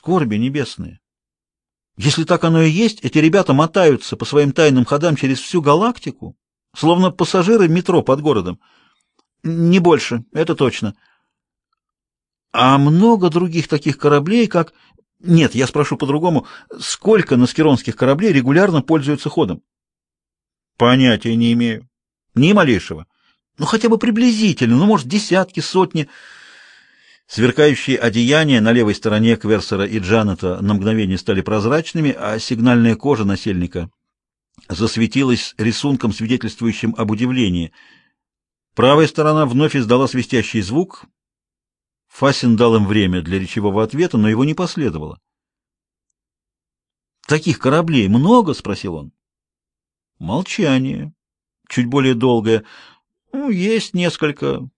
Скорби небесные. Если так оно и есть, эти ребята мотаются по своим тайным ходам через всю галактику, словно пассажиры метро под городом. Не больше, это точно. А много других таких кораблей, как... Нет, я спрошу по-другому. Сколько наскеронских кораблей регулярно пользуются ходом? Понятия не имею. Ни малейшего. Ну, хотя бы приблизительно, ну, может, десятки, сотни. Сверкающие одеяния на левой стороне Кверсера и Джаната на мгновение стали прозрачными, а сигнальная кожа насельника засветилась рисунком, свидетельствующим об удивлении. Правая сторона вновь издала свистящий звук. Фасин дал им время для речевого ответа, но его не последовало. «Таких кораблей много?» — спросил он. Молчание. Чуть более долгое. Ну, есть несколько.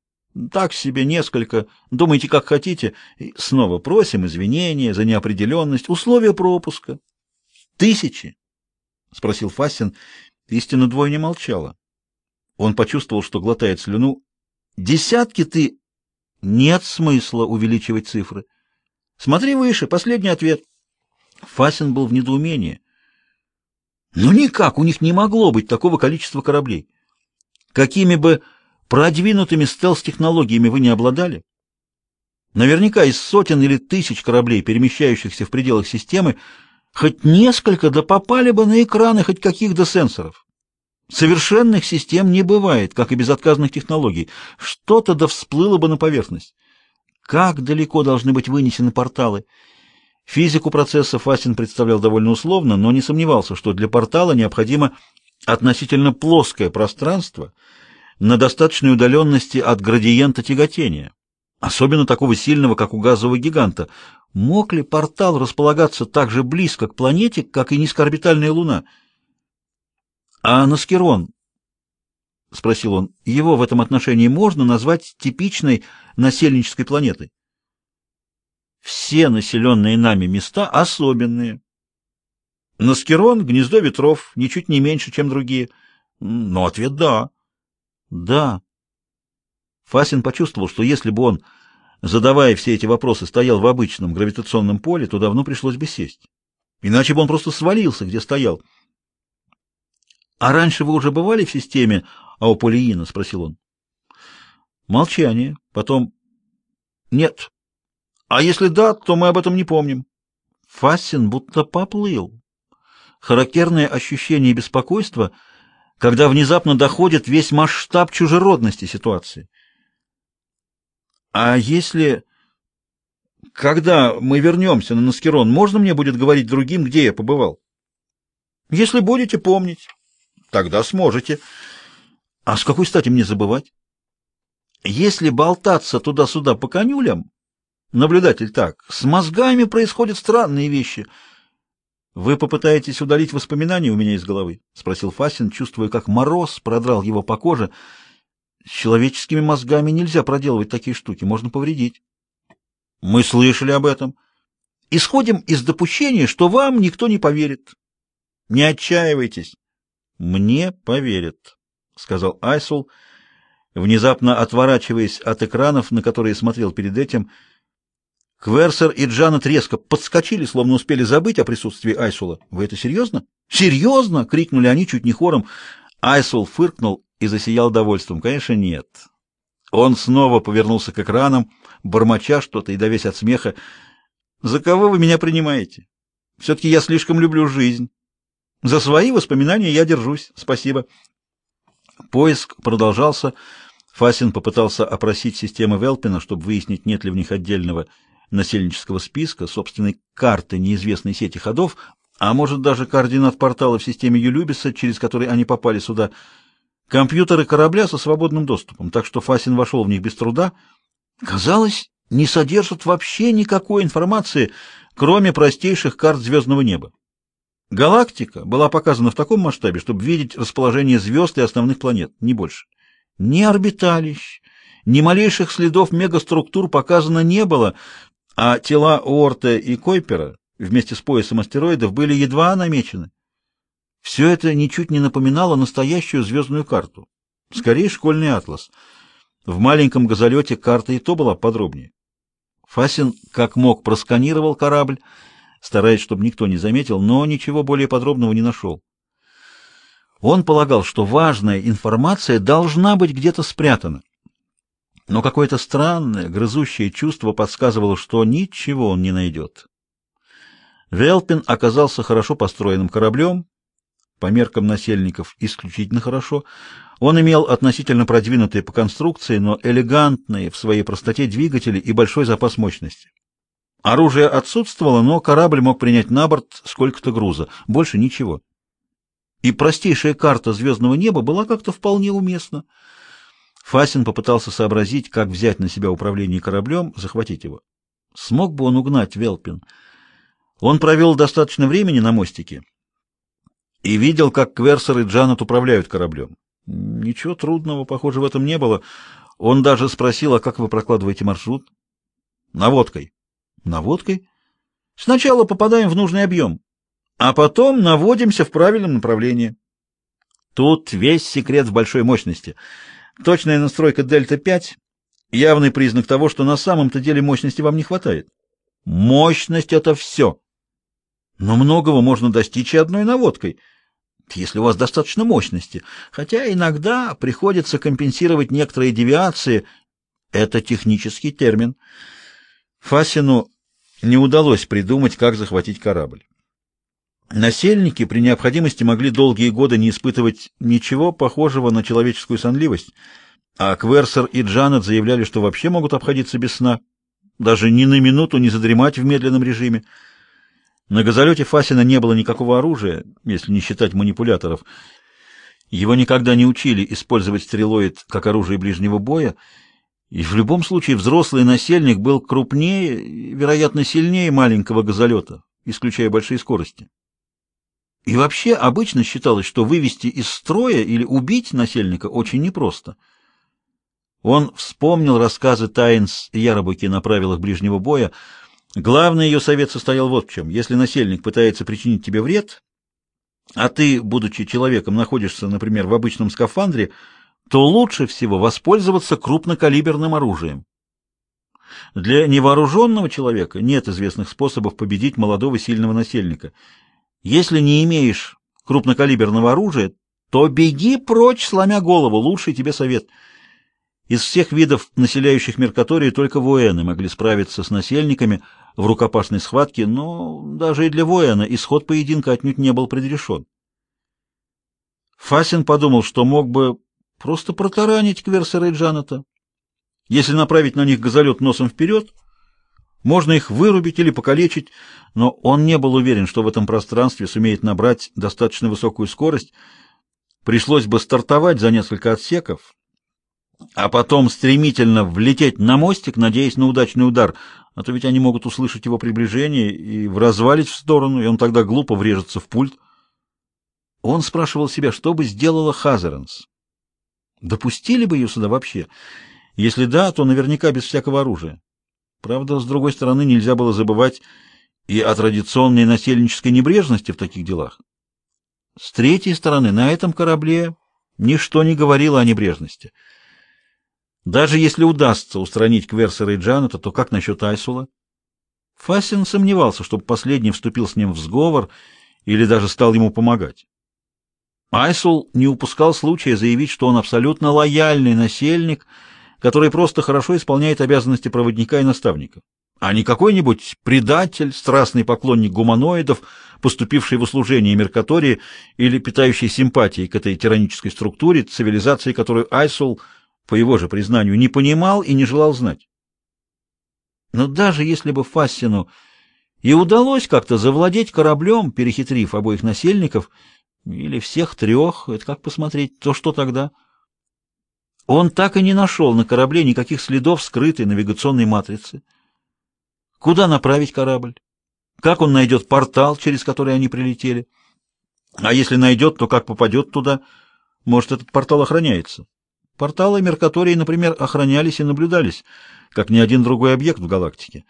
Так себе несколько. Думайте, как хотите. И снова просим извинения за неопределенность. Условия пропуска. Тысячи? Спросил Фастин. Истинно двойня молчала. Он почувствовал, что глотает слюну. Десятки ты... Нет смысла увеличивать цифры. Смотри выше, последний ответ. Фасин был в недоумении. Ну никак, у них не могло быть такого количества кораблей. Какими бы продвинутыми стелс-технологиями вы не обладали, наверняка из сотен или тысяч кораблей, перемещающихся в пределах системы, хоть несколько да попали бы на экраны хоть каких-то сенсоров. Совершенных систем не бывает, как и безотказных технологий. Что-то да всплыло бы на поверхность. Как далеко должны быть вынесены порталы? Физику процесса Фастин представлял довольно условно, но не сомневался, что для портала необходимо относительно плоское пространство на достаточной удаленности от градиента тяготения, особенно такого сильного, как у газового гиганта. Мог ли портал располагаться так же близко к планете, как и низкоорбитальная Луна? А Наскерон, — спросил он, — его в этом отношении можно назвать типичной насельнической планетой? Все населенные нами места особенные. Наскерон — гнездо ветров, ничуть не меньше, чем другие. Но ответ — да. Да. Фасин почувствовал, что если бы он, задавая все эти вопросы, стоял в обычном гравитационном поле, то давно пришлось бы сесть. Иначе бы он просто свалился, где стоял. — А раньше вы уже бывали в системе Ауполиина? — спросил он. Молчание. Потом... — Нет. А если да, то мы об этом не помним. Фассин будто поплыл. Характерное ощущение беспокойства, когда внезапно доходит весь масштаб чужеродности ситуации. А если... Когда мы вернемся на Наскерон, можно мне будет говорить другим, где я побывал? Если будете помнить, тогда сможете. А с какой стати мне забывать? Если болтаться туда-сюда по конюлям, Наблюдатель так. С мозгами происходят странные вещи. Вы попытаетесь удалить воспоминания у меня из головы? Спросил Фасин, чувствуя, как мороз продрал его по коже. С человеческими мозгами нельзя проделывать такие штуки, можно повредить. Мы слышали об этом. Исходим из допущения, что вам никто не поверит. Не отчаивайтесь. Мне поверят, сказал Айсул, внезапно отворачиваясь от экранов, на которые смотрел перед этим. Кверсер и Джанет резко подскочили, словно успели забыть о присутствии Айсула. «Вы это серьезно?» «Серьезно!» — крикнули они чуть не хором. Айсул фыркнул и засиял довольством. «Конечно, нет». Он снова повернулся к экранам, бормоча что-то и давясь от смеха. «За кого вы меня принимаете? Все-таки я слишком люблю жизнь. За свои воспоминания я держусь. Спасибо». Поиск продолжался. Фасин попытался опросить системы Велпина, чтобы выяснить, нет ли в них отдельного насельнического списка, собственной карты неизвестной сети ходов, а может даже координат портала в системе Юлюбиса, через который они попали сюда, компьютеры корабля со свободным доступом, так что Фасин вошел в них без труда, казалось, не содержат вообще никакой информации, кроме простейших карт звездного неба. Галактика была показана в таком масштабе, чтобы видеть расположение звезд и основных планет, не больше. Ни орбиталищ, ни малейших следов мегаструктур показано не было, а тела Уорта и Койпера вместе с поясом астероидов были едва намечены. Все это ничуть не напоминало настоящую звездную карту. Скорее, школьный атлас. В маленьком газолете карта и то была подробнее. Фасин как мог просканировал корабль, стараясь, чтобы никто не заметил, но ничего более подробного не нашел. Он полагал, что важная информация должна быть где-то спрятана. Но какое-то странное, грызущее чувство подсказывало, что ничего он не найдет. Велпин оказался хорошо построенным кораблем, по меркам насельников исключительно хорошо. Он имел относительно продвинутые по конструкции, но элегантные в своей простоте двигатели и большой запас мощности. Оружие отсутствовало, но корабль мог принять на борт сколько-то груза, больше ничего. И простейшая карта звездного неба была как-то вполне уместна. Фасин попытался сообразить, как взять на себя управление кораблем, захватить его. Смог бы он угнать Велпин? Он провел достаточно времени на мостике и видел, как Кверсер и Джанет управляют кораблем. Ничего трудного, похоже, в этом не было. Он даже спросил, а как вы прокладываете маршрут? Наводкой. Наводкой? Сначала попадаем в нужный объем, а потом наводимся в правильном направлении. Тут весь секрет в большой мощности. Точная настройка дельта-5 — явный признак того, что на самом-то деле мощности вам не хватает. Мощность — это все. Но многого можно достичь и одной наводкой — если у вас достаточно мощности, хотя иногда приходится компенсировать некоторые девиации. Это технический термин. Фасину не удалось придумать, как захватить корабль. Насельники при необходимости могли долгие годы не испытывать ничего похожего на человеческую сонливость, а Кверсер и Джанет заявляли, что вообще могут обходиться без сна, даже ни на минуту не задремать в медленном режиме. На газолете Фасина не было никакого оружия, если не считать манипуляторов. Его никогда не учили использовать стрелоид как оружие ближнего боя, и в любом случае взрослый насельник был крупнее, вероятно, сильнее маленького газолета, исключая большие скорости. И вообще обычно считалось, что вывести из строя или убить насельника очень непросто. Он вспомнил рассказы Тайнс и Яробуки на правилах ближнего боя, Главный ее совет состоял вот в чем. Если насельник пытается причинить тебе вред, а ты, будучи человеком, находишься, например, в обычном скафандре, то лучше всего воспользоваться крупнокалиберным оружием. Для невооруженного человека нет известных способов победить молодого сильного насельника. Если не имеешь крупнокалиберного оружия, то беги прочь, сломя голову, лучший тебе совет — из всех видов, населяющих Меркаторию, только воины могли справиться с насельниками в рукопашной схватке, но даже и для воина исход поединка отнюдь не был предрешен. Фасин подумал, что мог бы просто протаранить Кверсера и Джаната. Если направить на них газолет носом вперед, можно их вырубить или покалечить, но он не был уверен, что в этом пространстве сумеет набрать достаточно высокую скорость. Пришлось бы стартовать за несколько отсеков, а потом стремительно влететь на мостик, надеясь на удачный удар, а то ведь они могут услышать его приближение и отвалить в сторону, и он тогда глупо врежется в пульт. Он спрашивал себя, что бы сделала Хазеренс. Допустили бы ее сюда вообще? Если да, то наверняка без всякого оружия. Правда, с другой стороны, нельзя было забывать и о традиционной насельнической небрежности в таких делах. С третьей стороны, на этом корабле ничто не говорило о небрежности — даже если удастся устранить Кверсера и Джанета, то как насчет Айсула? Фасин сомневался, чтобы последний вступил с ним в сговор или даже стал ему помогать. Айсул не упускал случая заявить, что он абсолютно лояльный насельник, который просто хорошо исполняет обязанности проводника и наставника, а не какой-нибудь предатель, страстный поклонник гуманоидов, поступивший в услужение Меркатории или питающий симпатии к этой тиранической структуре, цивилизации, которую Айсул – по его же признанию, не понимал и не желал знать. Но даже если бы Фассину и удалось как-то завладеть кораблем, перехитрив обоих насельников, или всех трех, это как посмотреть, то что тогда? Он так и не нашел на корабле никаких следов скрытой навигационной матрицы. Куда направить корабль? Как он найдет портал, через который они прилетели? А если найдет, то как попадет туда? Может, этот портал охраняется? Порталы Меркатории, например, охранялись и наблюдались, как ни один другой объект в галактике.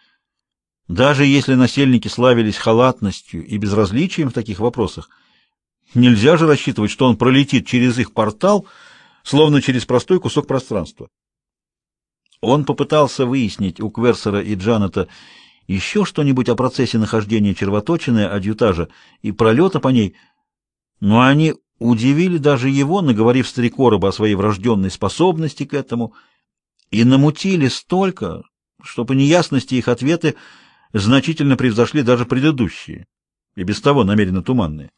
Даже если насельники славились халатностью и безразличием в таких вопросах, нельзя же рассчитывать, что он пролетит через их портал, словно через простой кусок пространства. Он попытался выяснить у Кверсера и Джаната еще что-нибудь о процессе нахождения червоточины адъютажа и пролета по ней, но они удивили даже его, наговорив Стрекороба о своей врожденной способности к этому, и намутили столько, что по неясности их ответы значительно превзошли даже предыдущие, и без того намеренно туманные.